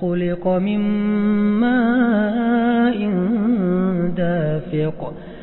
خلق من ماء دافق